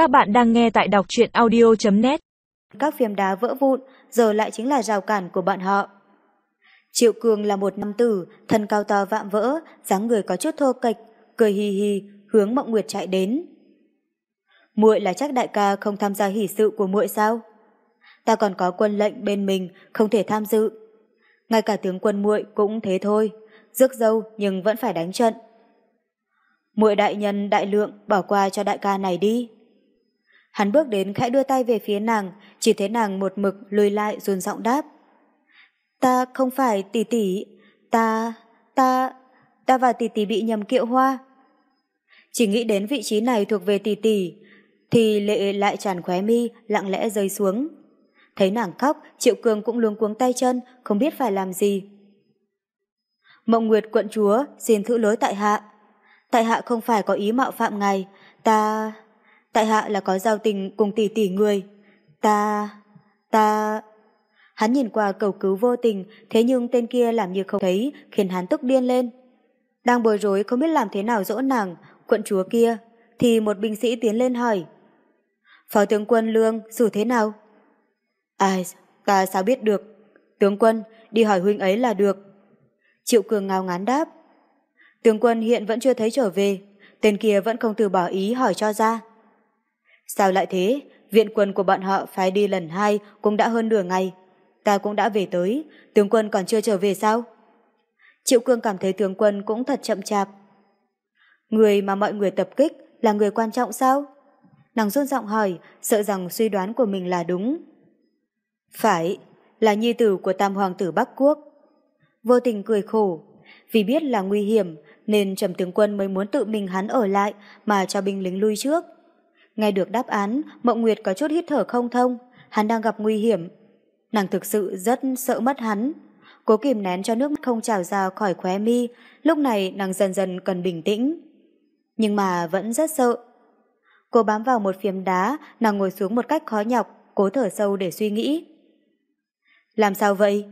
Các bạn đang nghe tại đọc truyện audio.net Các phiếm đá vỡ vụn, giờ lại chính là rào cản của bọn họ. Triệu Cường là một nam tử, thân cao to vạm vỡ, dáng người có chút thô kệch, cười hì hì, hướng Mộng Nguyệt chạy đến. Muội là chắc đại ca không tham gia hỷ sự của muội sao? Ta còn có quân lệnh bên mình, không thể tham dự. Ngay cả tướng quân muội cũng thế thôi, rước dâu nhưng vẫn phải đánh trận. Muội đại nhân đại lượng bỏ qua cho đại ca này đi. Hắn bước đến khẽ đưa tay về phía nàng, chỉ thấy nàng một mực lùi lại run giọng đáp. Ta không phải tỷ tỷ, ta, ta, ta và tỷ tỷ bị nhầm kiệu hoa. Chỉ nghĩ đến vị trí này thuộc về tỷ tỷ, thì lệ lại tràn khóe mi, lặng lẽ rơi xuống. Thấy nàng khóc, Triệu Cường cũng luống cuống tay chân, không biết phải làm gì. Mộng Nguyệt quận chúa, xin thử lối tại hạ. Tại hạ không phải có ý mạo phạm ngài, ta... Tại hạ là có giao tình cùng tỷ tỷ người. Ta... ta... Hắn nhìn qua cầu cứu vô tình, thế nhưng tên kia làm như không thấy, khiến hắn tức điên lên. Đang bối rối không biết làm thế nào dỗ nàng, quận chúa kia, thì một binh sĩ tiến lên hỏi. Phó tướng quân Lương xử thế nào? Ai, ta sao biết được? Tướng quân, đi hỏi huynh ấy là được. Triệu cường ngao ngán đáp. Tướng quân hiện vẫn chưa thấy trở về, tên kia vẫn không từ bỏ ý hỏi cho ra. Sao lại thế? Viện quân của bọn họ phái đi lần hai cũng đã hơn nửa ngày. Ta cũng đã về tới, tướng quân còn chưa trở về sao? Triệu Cương cảm thấy tướng quân cũng thật chậm chạp. Người mà mọi người tập kích là người quan trọng sao? Nàng run giọng hỏi, sợ rằng suy đoán của mình là đúng. Phải, là nhi tử của tam hoàng tử Bắc Quốc. Vô tình cười khổ, vì biết là nguy hiểm nên trầm tướng quân mới muốn tự mình hắn ở lại mà cho binh lính lui trước. Nghe được đáp án, Mộng Nguyệt có chút hít thở không thông, hắn đang gặp nguy hiểm. Nàng thực sự rất sợ mất hắn. Cố kìm nén cho nước mắt không trào ra khỏi khóe mi, lúc này nàng dần dần cần bình tĩnh. Nhưng mà vẫn rất sợ. Cô bám vào một phiếm đá, nàng ngồi xuống một cách khó nhọc, cố thở sâu để suy nghĩ. Làm sao vậy?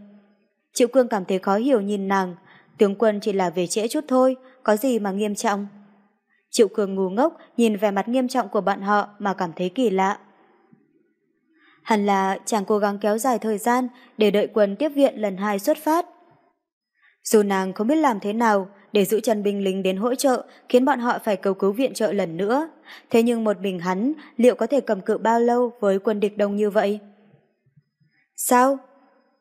Triệu Cương cảm thấy khó hiểu nhìn nàng, tướng quân chỉ là về trễ chút thôi, có gì mà nghiêm trọng. Triệu Cường ngu ngốc nhìn vẻ mặt nghiêm trọng của bạn họ mà cảm thấy kỳ lạ. Hẳn là chàng cố gắng kéo dài thời gian để đợi quân tiếp viện lần hai xuất phát. Dù nàng không biết làm thế nào để giữ chân binh lính đến hỗ trợ khiến bọn họ phải cầu cứu viện trợ lần nữa, thế nhưng một mình hắn liệu có thể cầm cự bao lâu với quân địch đông như vậy? Sao?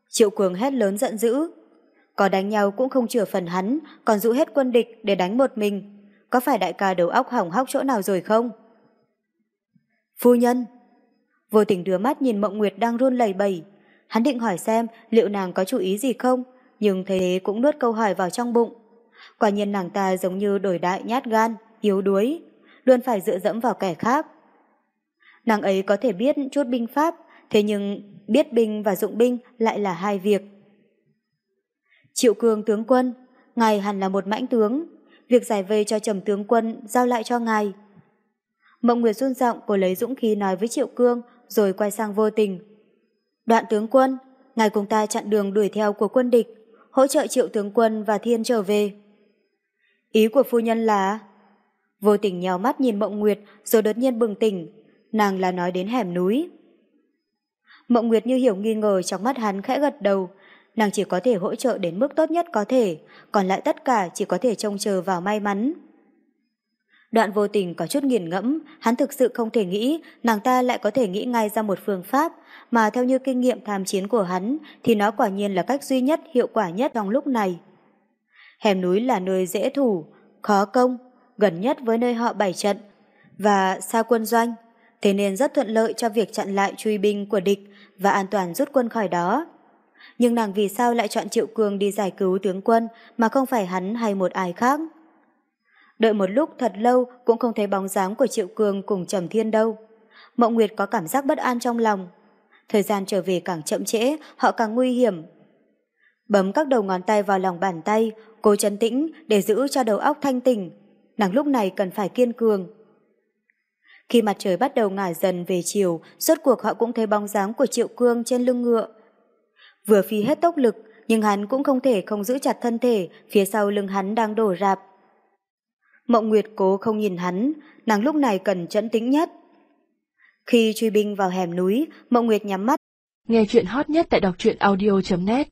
Triệu Cường hét lớn giận dữ. Có đánh nhau cũng không chừa phần hắn, còn dụ hết quân địch để đánh một mình có phải đại ca đầu óc hỏng hóc chỗ nào rồi không? Phu nhân! Vô tình đưa mắt nhìn Mộng Nguyệt đang run lẩy bẩy. Hắn định hỏi xem liệu nàng có chú ý gì không, nhưng thế cũng nuốt câu hỏi vào trong bụng. Quả nhiên nàng ta giống như đổi đại nhát gan, yếu đuối, luôn phải dựa dẫm vào kẻ khác. Nàng ấy có thể biết chút binh pháp, thế nhưng biết binh và dụng binh lại là hai việc. Triệu cường tướng quân, ngài hẳn là một mãnh tướng, việc giải vây cho trầm tướng quân giao lại cho ngài. Mộng Nguyệt run giọng cô lấy dũng khí nói với Triệu Cương rồi quay sang vô tình. Đoạn tướng quân, ngài cùng ta chặn đường đuổi theo của quân địch, hỗ trợ Triệu tướng quân và Thiên trở về. Ý của phu nhân là... Vô tình nhào mắt nhìn Mộng Nguyệt rồi đột nhiên bừng tỉnh, nàng là nói đến hẻm núi. Mộng Nguyệt như hiểu nghi ngờ trong mắt hắn khẽ gật đầu, nàng chỉ có thể hỗ trợ đến mức tốt nhất có thể, còn lại tất cả chỉ có thể trông chờ vào may mắn. Đoạn vô tình có chút nghiền ngẫm, hắn thực sự không thể nghĩ nàng ta lại có thể nghĩ ngay ra một phương pháp, mà theo như kinh nghiệm tham chiến của hắn thì nó quả nhiên là cách duy nhất hiệu quả nhất trong lúc này. Hẻm núi là nơi dễ thủ, khó công, gần nhất với nơi họ bày trận và xa quân doanh, thế nên rất thuận lợi cho việc chặn lại truy binh của địch và an toàn rút quân khỏi đó nhưng nàng vì sao lại chọn Triệu Cường đi giải cứu tướng quân mà không phải hắn hay một ai khác? Đợi một lúc thật lâu cũng không thấy bóng dáng của Triệu Cường cùng Trầm Thiên đâu. Mộng Nguyệt có cảm giác bất an trong lòng. Thời gian trở về càng chậm trễ, họ càng nguy hiểm. Bấm các đầu ngón tay vào lòng bàn tay, cố chấn tĩnh để giữ cho đầu óc thanh tỉnh. Nàng lúc này cần phải kiên cường. Khi mặt trời bắt đầu ngả dần về chiều, suốt cuộc họ cũng thấy bóng dáng của Triệu Cương trên lưng ngựa. Vừa phi hết tốc lực, nhưng hắn cũng không thể không giữ chặt thân thể, phía sau lưng hắn đang đổ rạp. Mộng Nguyệt cố không nhìn hắn, nàng lúc này cần trấn tĩnh nhất. Khi truy binh vào hẻm núi, Mộng Nguyệt nhắm mắt. Nghe chuyện hot nhất tại đọc truyện audio.net